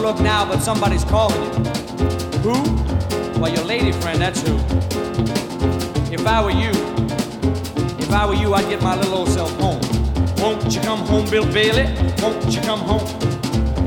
don't look now, but somebody's calling you. Who? Well, your lady friend, that's who. If I were you, if I were you, I'd get my little old self home. Won't you come home, Bill Bailey? Won't you come home?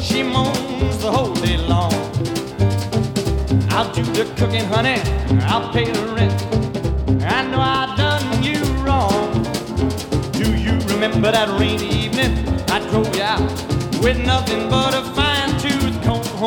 She moans the whole day long. I'll do the cooking, honey. I'll pay the rent. I know I done you wrong. Do you remember that rainy evening? I drove you out with nothing but a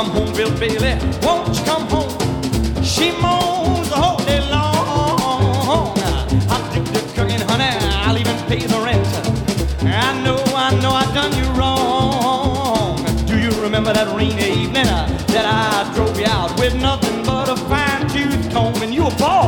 come home, Bill Bailey? Won't you come home? She moans the whole day long. I'm dick dick cooking, honey. I'll even pay the rent. I know, I know, I've done you wrong. Do you remember that rainy evening that I drove you out with nothing but a fine tooth comb and you were bald?